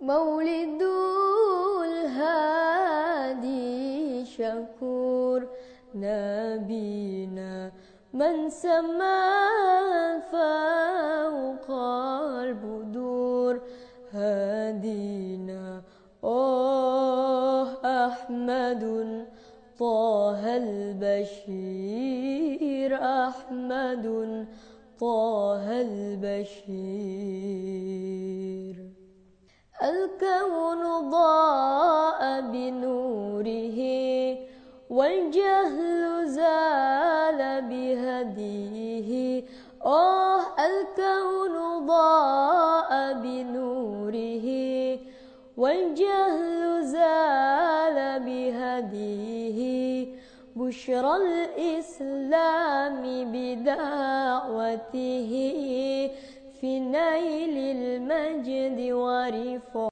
مولد الهادي شكور نبينا من سما فوق البدور هادينا. أوه أحمد طه البشير أحمد طه البشير. بنوره والجهل زال بهديه. آه الكون ضاء بنوره والجهل زال بهديه. بشرى الإسلام بدعوته في نيل المجد ورفعه